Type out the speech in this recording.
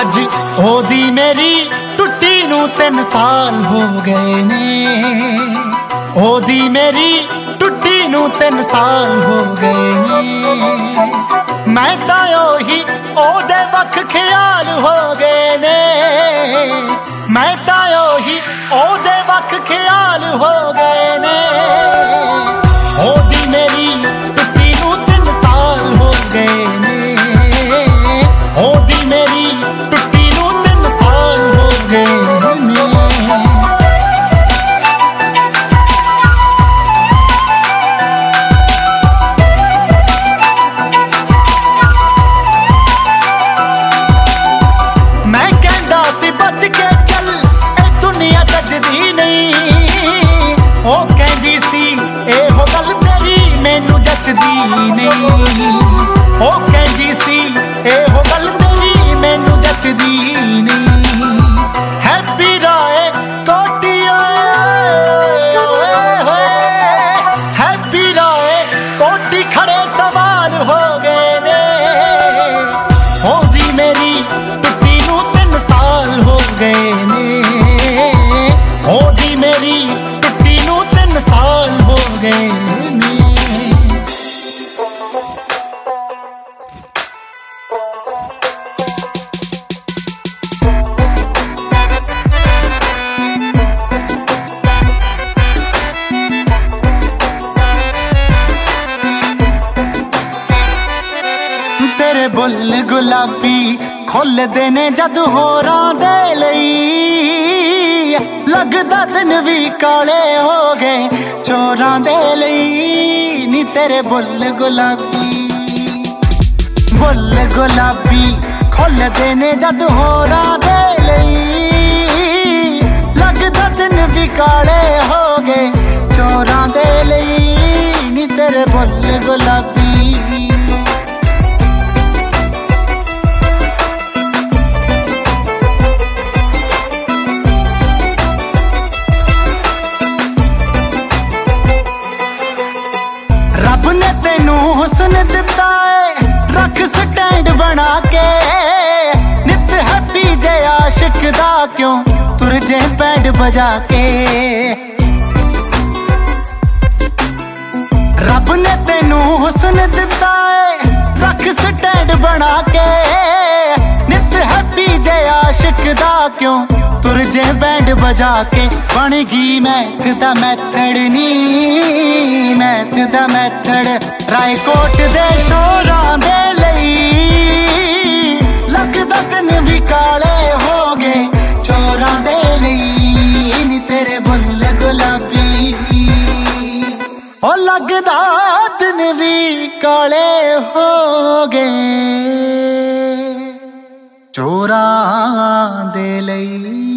ਅੱਜ ਉਹਦੀ ਮੇਰੀ ਟੁੱਟੀ ਨੂੰ ਤਿੰਨ ਸਾਲ ਹੋ ਗਏ ਨੇ। ਉਹਦੀ ਮੇਰੀ ਟੁੱਟੀ ਨੂੰ ਤਿੰਨ ਸਾਲ ਹੋ ਗਏ ਨੇ। ਮੈਂ ਤਾਂ ਉਹੀ ਉਹਦੇ ਵੱਖ ਖਿਆਲ ਹੋ ਗਏ ਨੇ। ਮੈਂ ਤਾਂ ਉਹੀ ਉਹਦੇ ਵੱਖ ਖਿਆਲ ਹੋ ਉਹ ਕਹਿੰਦੀ ਸੀ, ਇਹੋ ਗੱਲ ਤੇਰੀ ਮੈਨੂੰ ਜੱਚਦੀ ਨਹੀਂ। ਹੈਪੀ ਰਾਏ, ਕੋਟੀ ਓਏ ਓਏ ਹੈਪੀ ਰਾਏ, ਕੋਟੀ ਖੜੇ ਤੇਰੇ ਬੁੱਲ ਗੁਲਾਬੀ ਖੁੱਲਦੇ ਨੇ ਜਦ ਹੋਰਾਂ ਦੇ ਲਈ। ਲੱਗਦਾ ਦਿਨ ਵੀ ਕਾਲੇ ਹੋ ਗਏ ਚੋਰਾਂ ਦੇ ਲਈ। ਨੀ ਤੇਰੇ ਬੁੱਲ ਗੁਲਾਬੀ। ਬੁੱਲ ਗੁਲਾਬੀ ਖੁੱਲਦੇ ਨੇ ਜਦ ਹੋਰਾਂ ਦੇ ਲਈ। ਲੱਗਦਾ ਦਿਨ ਵੀ ਕਾਲੇ ਹੋ ਗਏ ਚੋਰਾਂ ਦੇ ਲਈ। ਨੀ ਤੇਰੇ ਬੁੱਲ ਗੁਲਾਬੀ ਕੇ ਨਿਤ ਹੈਪੀ ਜੇ ਆਸ਼ਿਕ ਦਾ ਕਿਉਂ ਤੁਰ ਜੇ ਬੈਂਡ ਵਜਾ ਕੇ। ਰੱਬ ਨੇ ਤੈਨੂੰ ਹੁਸਨ ਦਿੱਤਾ ਏ, ਰੱਖ ਸਟੈਂਡ ਬਣਾ ਕੇ। ਨਿਤ ਹੈਪੀ ਜੇ ਆਸ਼ਿਕ ਦਾ ਕਿਉਂ ਤੁਰ ਜੇ ਬੈਂਡ ਵਜਾ ਕੇ। ਬਣ ਗਈ ਮੈਥ ਦਾ ਮੈਥੜ ਨੀ, ਮੈਥ ਦਾ ਮੈਥੜ ਰਾਏਕੋਟ ਦੇ ਸ਼ੋਰਾਂ ਦੇ ਲੱਗਦਾ ਦਿਨ ਵੀ ਕਾਲੇ ਹੋ ਗਏ। ਚੋਰਾਂ ਦੇ ਲਈ